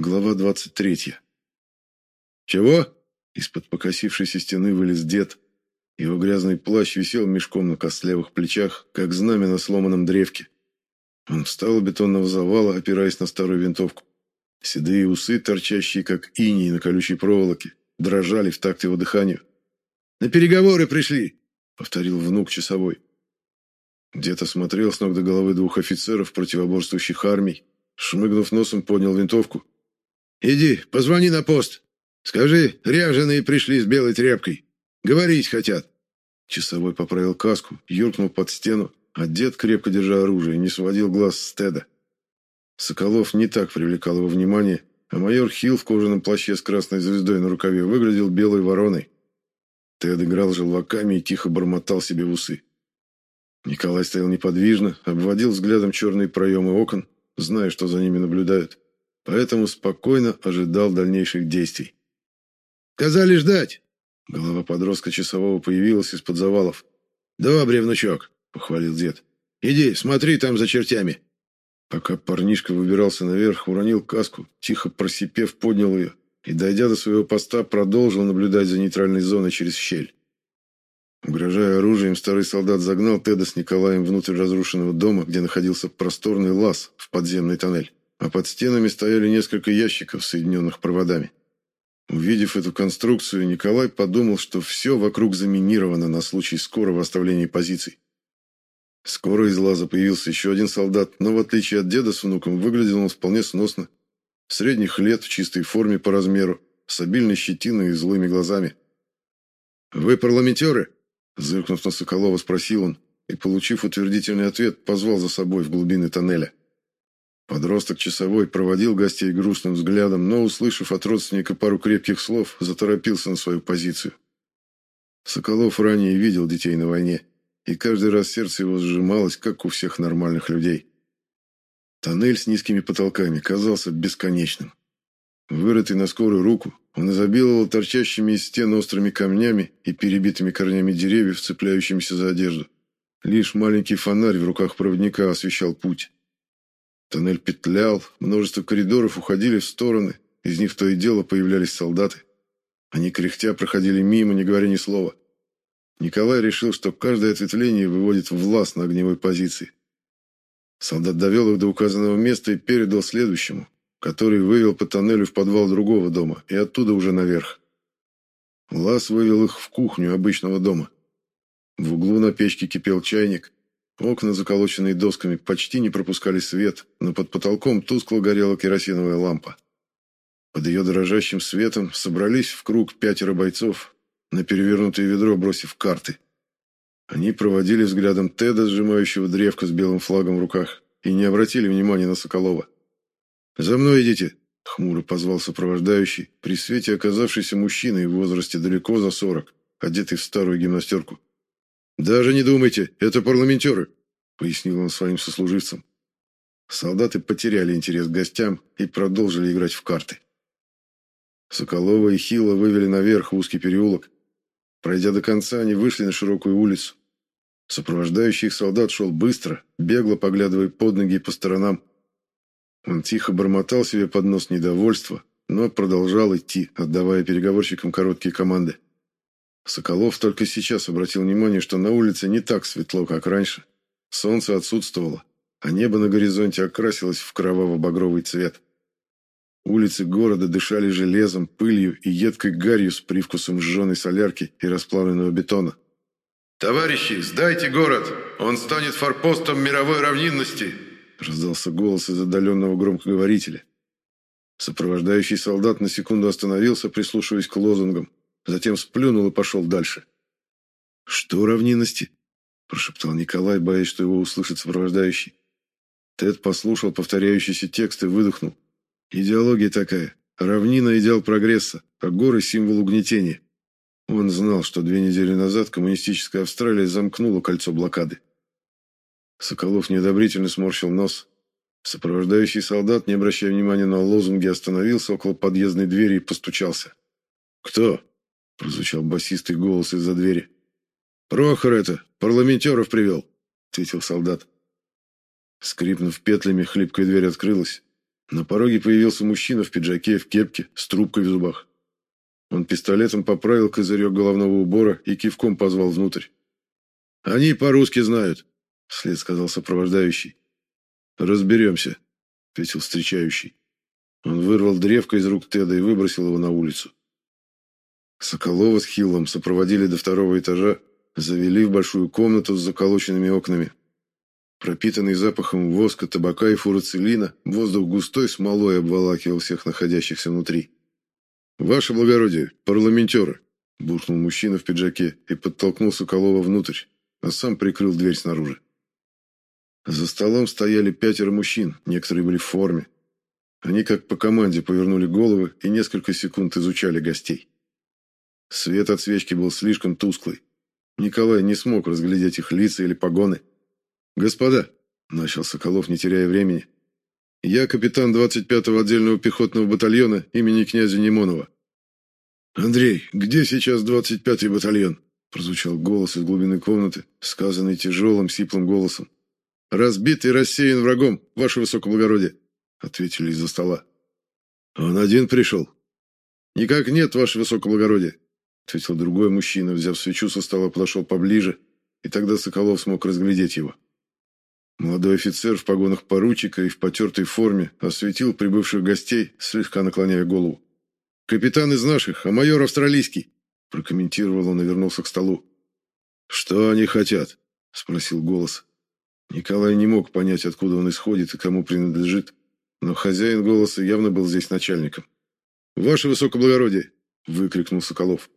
Глава 23. «Чего?» Из-под покосившейся стены вылез дед. Его грязный плащ висел мешком на костлявых плечах, как знамя на сломанном древке. Он встал у бетонного завала, опираясь на старую винтовку. Седые усы, торчащие, как иней на колючей проволоке, дрожали в такт его дыханию. «На переговоры пришли!» — повторил внук часовой. Дед осмотрел с ног до головы двух офицеров противоборствующих армий, шмыгнув носом, поднял винтовку. Иди, позвони на пост. Скажи, ряженые пришли с белой тряпкой. Говорить хотят. Часовой поправил каску, юркнул под стену, а дед, крепко держа оружие, не сводил глаз с Теда. Соколов не так привлекал его внимание, а майор Хилл в кожаном плаще с красной звездой на рукаве выглядел белой вороной. Тед играл желваками и тихо бормотал себе в усы. Николай стоял неподвижно, обводил взглядом черные проемы окон, зная, что за ними наблюдают поэтому спокойно ожидал дальнейших действий. «Сказали ждать!» Голова подростка часового появилась из-под завалов. «Добре, внучок!» — похвалил дед. «Иди, смотри там за чертями!» Пока парнишка выбирался наверх, уронил каску, тихо просипев, поднял ее и, дойдя до своего поста, продолжил наблюдать за нейтральной зоной через щель. Угрожая оружием, старый солдат загнал Теда с Николаем внутрь разрушенного дома, где находился просторный лаз в подземный тоннель а под стенами стояли несколько ящиков, соединенных проводами. Увидев эту конструкцию, Николай подумал, что все вокруг заминировано на случай скорого оставления позиций. Скоро из лаза появился еще один солдат, но в отличие от деда с внуком, выглядел он вполне сносно. Средних лет, в чистой форме по размеру, с обильной щетиной и злыми глазами. «Вы парламентеры?» Зыркнув на Соколова, спросил он, и, получив утвердительный ответ, позвал за собой в глубины тоннеля. Подросток часовой проводил гостей грустным взглядом, но, услышав от родственника пару крепких слов, заторопился на свою позицию. Соколов ранее видел детей на войне, и каждый раз сердце его сжималось, как у всех нормальных людей. Тоннель с низкими потолками казался бесконечным. Вырытый на скорую руку, он изобиловал торчащими из стен острыми камнями и перебитыми корнями деревьев, цепляющимися за одежду. Лишь маленький фонарь в руках проводника освещал путь. Тоннель петлял, множество коридоров уходили в стороны, из них то и дело появлялись солдаты. Они кряхтя проходили мимо, не говоря ни слова. Николай решил, что каждое ответвление выводит в лаз на огневой позиции. Солдат довел их до указанного места и передал следующему, который вывел по тоннелю в подвал другого дома и оттуда уже наверх. Лаз вывел их в кухню обычного дома. В углу на печке кипел чайник, Окна, заколоченные досками, почти не пропускали свет, но под потолком тускло горела керосиновая лампа. Под ее дрожащим светом собрались в круг пятеро бойцов, на перевернутое ведро бросив карты. Они проводили взглядом Теда, сжимающего древко с белым флагом в руках, и не обратили внимания на Соколова. «За мной идите!» — хмуро позвал сопровождающий, при свете оказавшийся мужчиной в возрасте далеко за сорок, одетый в старую гимнастерку. «Даже не думайте, это парламентеры», — пояснил он своим сослуживцам. Солдаты потеряли интерес к гостям и продолжили играть в карты. Соколова и Хила вывели наверх в узкий переулок. Пройдя до конца, они вышли на широкую улицу. Сопровождающий их солдат шел быстро, бегло поглядывая под ноги по сторонам. Он тихо бормотал себе под нос недовольства, но продолжал идти, отдавая переговорщикам короткие команды. Соколов только сейчас обратил внимание, что на улице не так светло, как раньше. Солнце отсутствовало, а небо на горизонте окрасилось в кроваво-багровый цвет. Улицы города дышали железом, пылью и едкой гарью с привкусом сжженной солярки и расплавленного бетона. «Товарищи, сдайте город! Он станет форпостом мировой равнинности!» раздался голос из отдаленного громкоговорителя. Сопровождающий солдат на секунду остановился, прислушиваясь к лозунгам. Затем сплюнул и пошел дальше. «Что равнинности?» – прошептал Николай, боясь, что его услышит сопровождающий. Тед послушал повторяющийся текст и выдохнул. «Идеология такая. Равнина – идеал прогресса, а горы – символ угнетения». Он знал, что две недели назад коммунистическая Австралия замкнула кольцо блокады. Соколов неодобрительно сморщил нос. Сопровождающий солдат, не обращая внимания на лозунги, остановился около подъездной двери и постучался. «Кто?» Прозвучал басистый голос из-за двери. «Прохор это, парламентеров привел», — ответил солдат. Скрипнув петлями, хлипкая дверь открылась. На пороге появился мужчина в пиджаке, в кепке, с трубкой в зубах. Он пистолетом поправил козырек головного убора и кивком позвал внутрь. «Они по-русски знают», — вслед сказал сопровождающий. «Разберемся», — ответил встречающий. Он вырвал древко из рук Теда и выбросил его на улицу. Соколова с Хиллом сопроводили до второго этажа, завели в большую комнату с заколоченными окнами. Пропитанный запахом воска, табака и фуруцилина, воздух густой смолой обволакивал всех находящихся внутри. «Ваше благородие, парламентеры!» – буркнул мужчина в пиджаке и подтолкнул Соколова внутрь, а сам прикрыл дверь снаружи. За столом стояли пятеро мужчин, некоторые были в форме. Они как по команде повернули головы и несколько секунд изучали гостей. Свет от свечки был слишком тусклый. Николай не смог разглядеть их лица или погоны. «Господа», — начал Соколов, не теряя времени, — «я капитан 25-го отдельного пехотного батальона имени князя Немонова». «Андрей, где сейчас 25-й батальон?» — прозвучал голос из глубины комнаты, сказанный тяжелым, сиплым голосом. «Разбит и рассеян врагом, ваше высокоблагородие», — ответили из-за стола. «Он один пришел?» «Никак нет, ваше высокоблагородие ответил другой мужчина, взяв свечу со стола, подошел поближе, и тогда Соколов смог разглядеть его. Молодой офицер в погонах поручика и в потертой форме осветил прибывших гостей, слегка наклоняя голову. «Капитан из наших, а майор австралийский», – прокомментировал он и вернулся к столу. «Что они хотят?» – спросил голос. Николай не мог понять, откуда он исходит и кому принадлежит, но хозяин голоса явно был здесь начальником. «Ваше высокоблагородие!» – выкрикнул Соколов.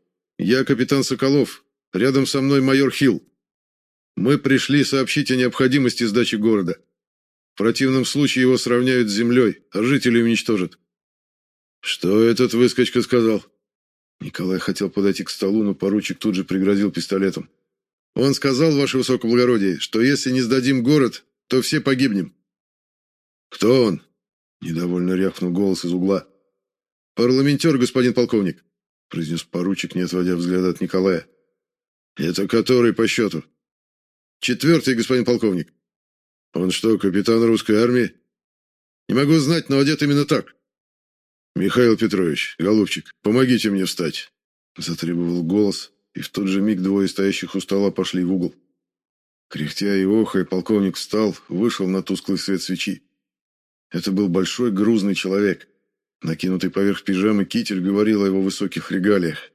«Я капитан Соколов. Рядом со мной майор Хилл. Мы пришли сообщить о необходимости сдачи города. В противном случае его сравняют с землей, а жителей уничтожат». «Что этот выскочка сказал?» Николай хотел подойти к столу, но поручик тут же пригрозил пистолетом. «Он сказал, ваше высокоблагородие, что если не сдадим город, то все погибнем». «Кто он?» – недовольно рявкнул голос из угла. «Парламентер, господин полковник» произнес поручик, не отводя взгляда от Николая. «Это который по счету?» «Четвертый, господин полковник». «Он что, капитан русской армии?» «Не могу знать, но одет именно так». «Михаил Петрович, голубчик, помогите мне встать», — затребовал голос, и в тот же миг двое стоящих у стола пошли в угол. Кряхтя и охая, полковник встал, вышел на тусклый свет свечи. Это был большой грузный человек. Накинутый поверх пижамы китель говорил о его высоких регалиях.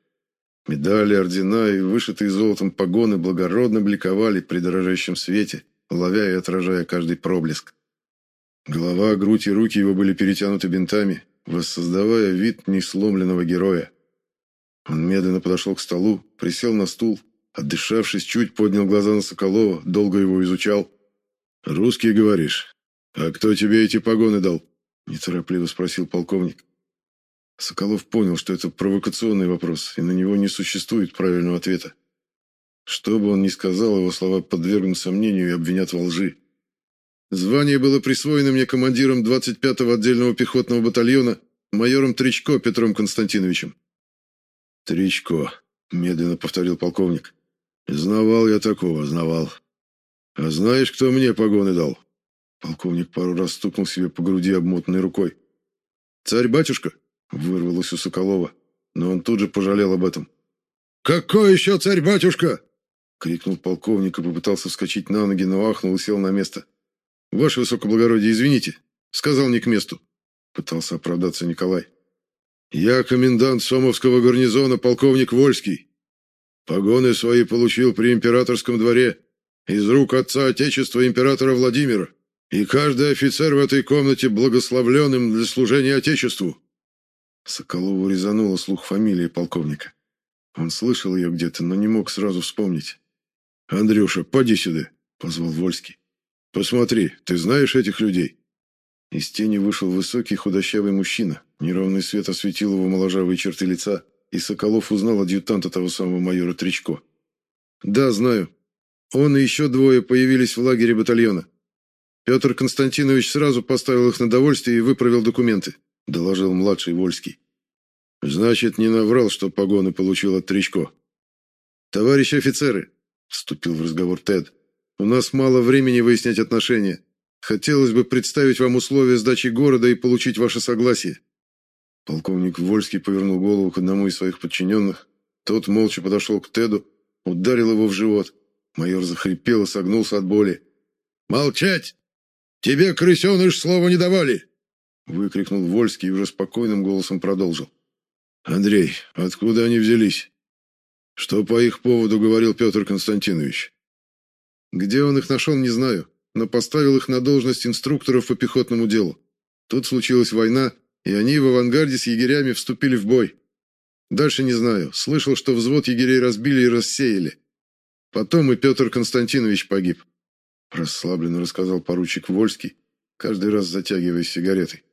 Медали, ордена и вышитые золотом погоны благородно бликовали при дорожащем свете, ловя и отражая каждый проблеск. Голова, грудь и руки его были перетянуты бинтами, воссоздавая вид несломленного героя. Он медленно подошел к столу, присел на стул, отдышавшись, чуть поднял глаза на Соколова, долго его изучал. «Русский, говоришь? А кто тебе эти погоны дал?» Неторопливо спросил полковник. Соколов понял, что это провокационный вопрос, и на него не существует правильного ответа. Что бы он ни сказал, его слова подвергнут сомнению и обвинят во лжи. Звание было присвоено мне командиром 25-го отдельного пехотного батальона, майором Тричко Петром Константиновичем. Тричко, медленно повторил полковник. Знавал я такого, знавал. А знаешь, кто мне погоны дал? Полковник пару раз стукнул себе по груди обмотанной рукой. «Царь-батюшка!» — вырвалось у Соколова, но он тут же пожалел об этом. «Какой еще царь-батюшка?» — крикнул полковник и попытался вскочить на ноги, но ахнул и сел на место. «Ваше высокоблагородие, извините!» — сказал не к месту. Пытался оправдаться Николай. «Я комендант Сомовского гарнизона, полковник Вольский. Погоны свои получил при императорском дворе из рук отца Отечества императора Владимира. И каждый офицер в этой комнате благословленным для служения Отечеству. Соколову резануло слух фамилии полковника. Он слышал ее где-то, но не мог сразу вспомнить. «Андрюша, поди сюда», — позвал Вольский. «Посмотри, ты знаешь этих людей?» Из тени вышел высокий худощавый мужчина. Неровный свет осветил его моложавые черты лица, и Соколов узнал адъютанта того самого майора Тричко. «Да, знаю. Он и еще двое появились в лагере батальона. Петр Константинович сразу поставил их на довольствие и выправил документы, доложил младший Вольский. Значит, не наврал, что погоны получил от Тричко. Товарищи офицеры, вступил в разговор Тед. У нас мало времени выяснять отношения. Хотелось бы представить вам условия сдачи города и получить ваше согласие. Полковник Вольский повернул голову к одному из своих подчиненных. Тот молча подошел к Теду, ударил его в живот. Майор захрипел и согнулся от боли. «Молчать! Тебе, крысеныш, слова не давали!» Выкрикнул Вольский и уже спокойным голосом продолжил. «Андрей, откуда они взялись? Что по их поводу говорил Петр Константинович?» «Где он их нашел, не знаю, но поставил их на должность инструкторов по пехотному делу. Тут случилась война, и они в авангарде с егерями вступили в бой. Дальше не знаю. Слышал, что взвод егерей разбили и рассеяли. Потом и Петр Константинович погиб. Расслабленно рассказал поручик Вольский, каждый раз затягиваясь сигаретой.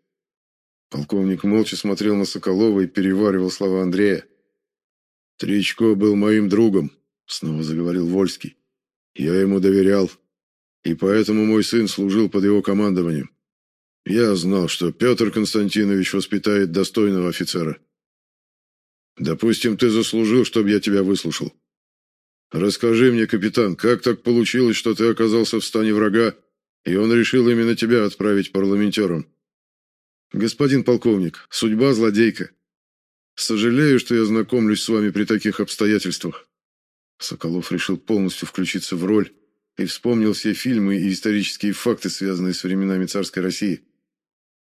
Полковник молча смотрел на Соколова и переваривал слова Андрея. «Тричко был моим другом», — снова заговорил Вольский. «Я ему доверял, и поэтому мой сын служил под его командованием. Я знал, что Петр Константинович воспитает достойного офицера. Допустим, ты заслужил, чтобы я тебя выслушал. Расскажи мне, капитан, как так получилось, что ты оказался в стане врага, и он решил именно тебя отправить парламентером? Господин полковник, судьба злодейка. Сожалею, что я знакомлюсь с вами при таких обстоятельствах. Соколов решил полностью включиться в роль и вспомнил все фильмы и исторические факты, связанные с временами царской России.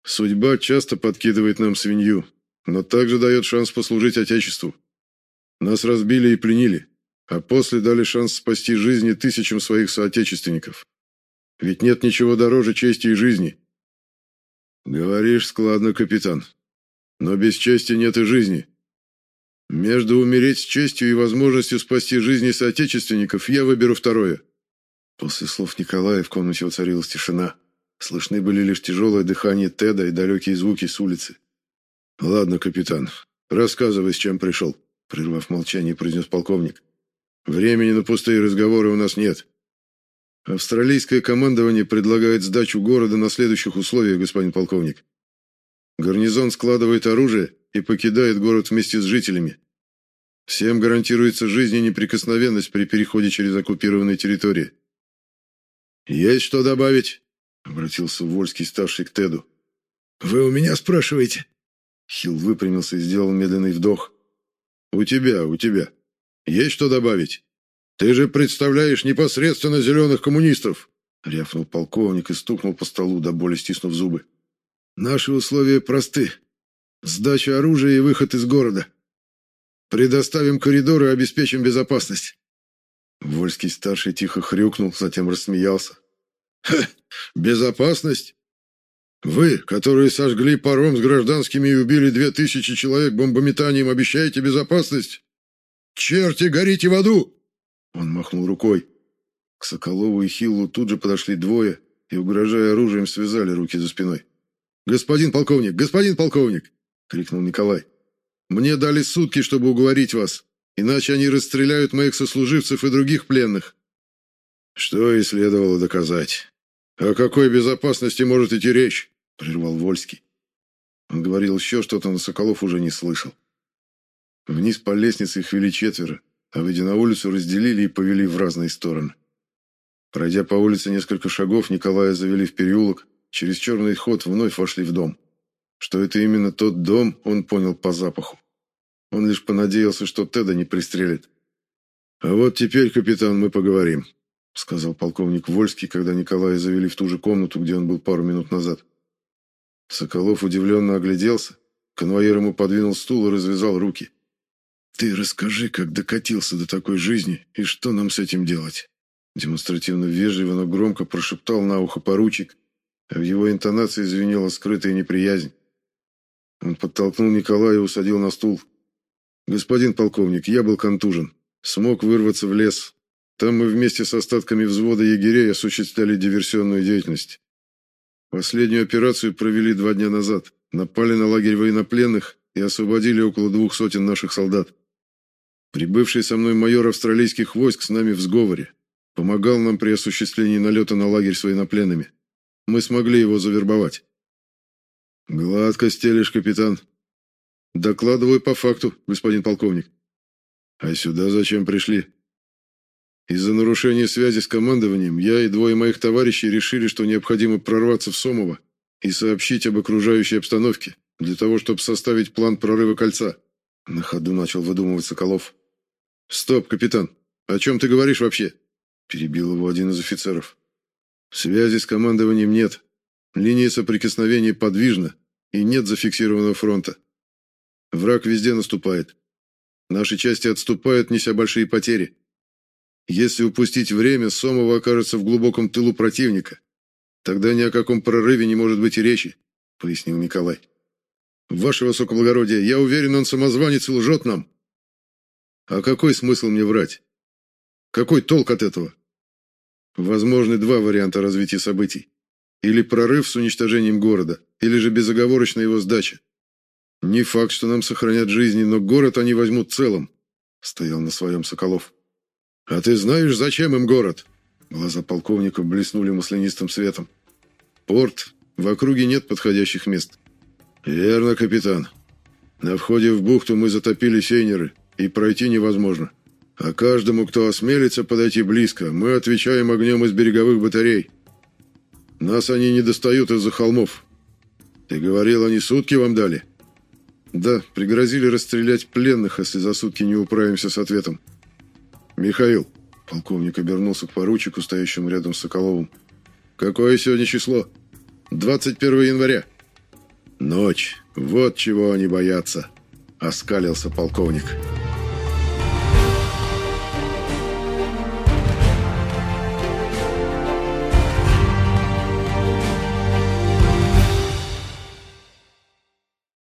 Судьба часто подкидывает нам свинью, но также дает шанс послужить Отечеству. Нас разбили и пленили а после дали шанс спасти жизни тысячам своих соотечественников. Ведь нет ничего дороже чести и жизни. Говоришь складно, капитан. Но без чести нет и жизни. Между умереть с честью и возможностью спасти жизни соотечественников я выберу второе. После слов Николая в комнате воцарилась тишина. Слышны были лишь тяжелое дыхание Теда и далекие звуки с улицы. «Ладно, капитан, рассказывай, с чем пришел», — прервав молчание, произнес полковник. Времени на пустые разговоры у нас нет. Австралийское командование предлагает сдачу города на следующих условиях, господин полковник. Гарнизон складывает оружие и покидает город вместе с жителями. Всем гарантируется жизнь и неприкосновенность при переходе через оккупированные территории. «Есть что добавить?» — обратился Вольский, старший к Теду. «Вы у меня спрашиваете?» Хилл выпрямился и сделал медленный вдох. «У тебя, у тебя», есть что добавить? Ты же представляешь непосредственно зеленых коммунистов!» Рявкнул полковник и стукнул по столу, до боли стиснув зубы. «Наши условия просты. Сдача оружия и выход из города. Предоставим коридоры и обеспечим безопасность». Вольский-старший тихо хрюкнул, затем рассмеялся. «Ха! Безопасность? Вы, которые сожгли паром с гражданскими и убили две тысячи человек бомбометанием, обещаете безопасность? «Черти, горите в аду!» Он махнул рукой. К Соколову и Хиллу тут же подошли двое и, угрожая оружием, связали руки за спиной. «Господин полковник! Господин полковник!» — крикнул Николай. «Мне дали сутки, чтобы уговорить вас, иначе они расстреляют моих сослуживцев и других пленных». «Что и следовало доказать. О какой безопасности может идти речь?» — прервал Вольский. Он говорил еще что-то, но Соколов уже не слышал. Вниз по лестнице их вели четверо, а выйдя на улицу, разделили и повели в разные стороны. Пройдя по улице несколько шагов, Николая завели в переулок, через черный ход вновь вошли в дом. Что это именно тот дом, он понял по запаху. Он лишь понадеялся, что Теда не пристрелит. «А вот теперь, капитан, мы поговорим», — сказал полковник Вольский, когда Николая завели в ту же комнату, где он был пару минут назад. Соколов удивленно огляделся. Конвоир ему подвинул стул и развязал руки. «Ты расскажи, как докатился до такой жизни и что нам с этим делать?» Демонстративно вежливо, но громко прошептал на ухо поручик, а в его интонации звенела скрытая неприязнь. Он подтолкнул Николая и усадил на стул. «Господин полковник, я был контужен. Смог вырваться в лес. Там мы вместе с остатками взвода егерей осуществляли диверсионную деятельность. Последнюю операцию провели два дня назад. Напали на лагерь военнопленных и освободили около двух сотен наших солдат. Прибывший со мной майор австралийских войск с нами в сговоре. Помогал нам при осуществлении налета на лагерь с военнопленными. Мы смогли его завербовать. Гладко стелишь, капитан. Докладываю по факту, господин полковник. А сюда зачем пришли? Из-за нарушения связи с командованием я и двое моих товарищей решили, что необходимо прорваться в Сомово и сообщить об окружающей обстановке, для того, чтобы составить план прорыва кольца. На ходу начал выдумывать Соколов. «Стоп, капитан, о чем ты говоришь вообще?» Перебил его один из офицеров. «Связи с командованием нет. Линия соприкосновения подвижна, и нет зафиксированного фронта. Враг везде наступает. Наши части отступают, неся большие потери. Если упустить время, Сомово окажется в глубоком тылу противника. Тогда ни о каком прорыве не может быть и речи, пояснил Николай. Ваше высокоблагородие, я уверен, он самозванец и лжет нам. А какой смысл мне врать? Какой толк от этого? Возможны два варианта развития событий. Или прорыв с уничтожением города, или же безоговорочная его сдача. Не факт, что нам сохранят жизни, но город они возьмут целым, стоял на своем Соколов. А ты знаешь, зачем им город? Глаза полковника блеснули маслянистым светом. Порт, в округе нет подходящих мест. Верно, капитан. На входе в бухту мы затопили сейнеры, и пройти невозможно. А каждому, кто осмелится подойти близко, мы отвечаем огнем из береговых батарей. Нас они не достают из-за холмов. Ты говорил, они сутки вам дали? Да, пригрозили расстрелять пленных, если за сутки не управимся с ответом. Михаил, полковник обернулся к поручику, стоящему рядом с Соколовым. Какое сегодня число? 21 января. Ночь. Вот чего они боятся, оскалился полковник.